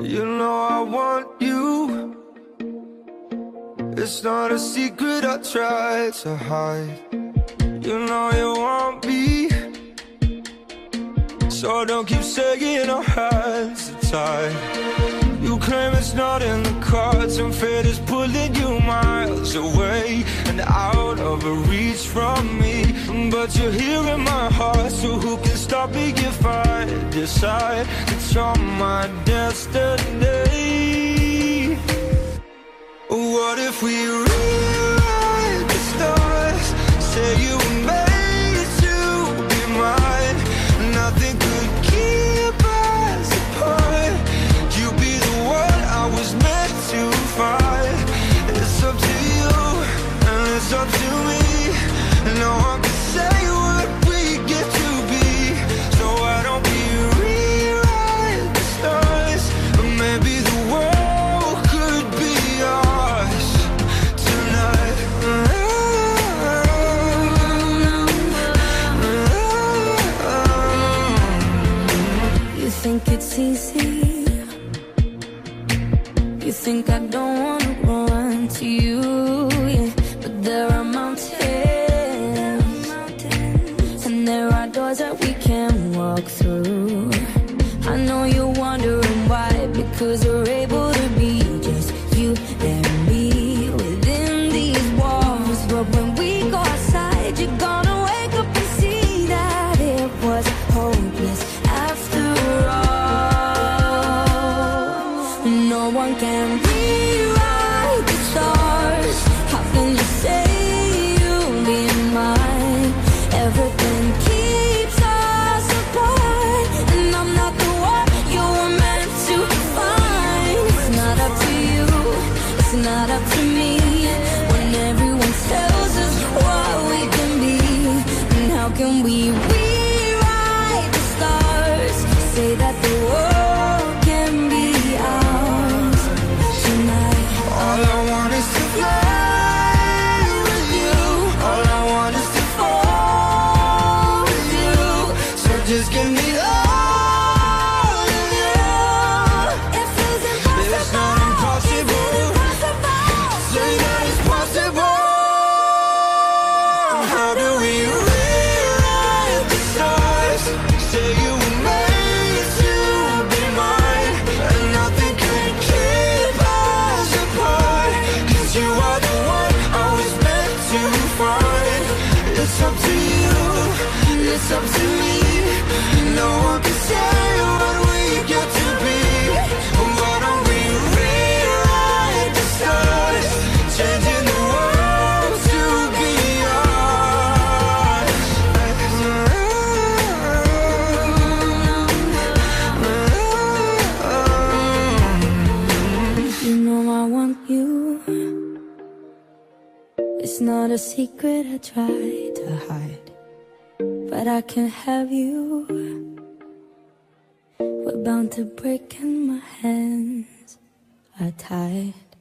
You know I want you. It's not a secret I try to hide. You know you want me. So don't keep saying our hands are tied. You claim it's not in the cards, and fate is pulling you miles away and out of reach from me. But you're here in my heart, so who can stop me if I decide It's you're my destiny? Think it's easy? You think I don't wanna run to you? Walk through. I know you're wondering why, because we're able to be just you and me within these walls. But when we go outside, you're gonna wake up and see that it was hopeless after all. No one can rewrite the stars. How can not up to me. When everyone tells us what we can be, and how can we rewrite the stars? Say that the world can be ours tonight. All I want is to fly with you. All I want is to fall with you. So just give me it's up to me. No one can say what we get to be. Why don't we rewrite the stars? Changing the world to be ours. You know I want you. It's not a secret I try to hide, but I can't have you. We're bound to break and my hands are tied.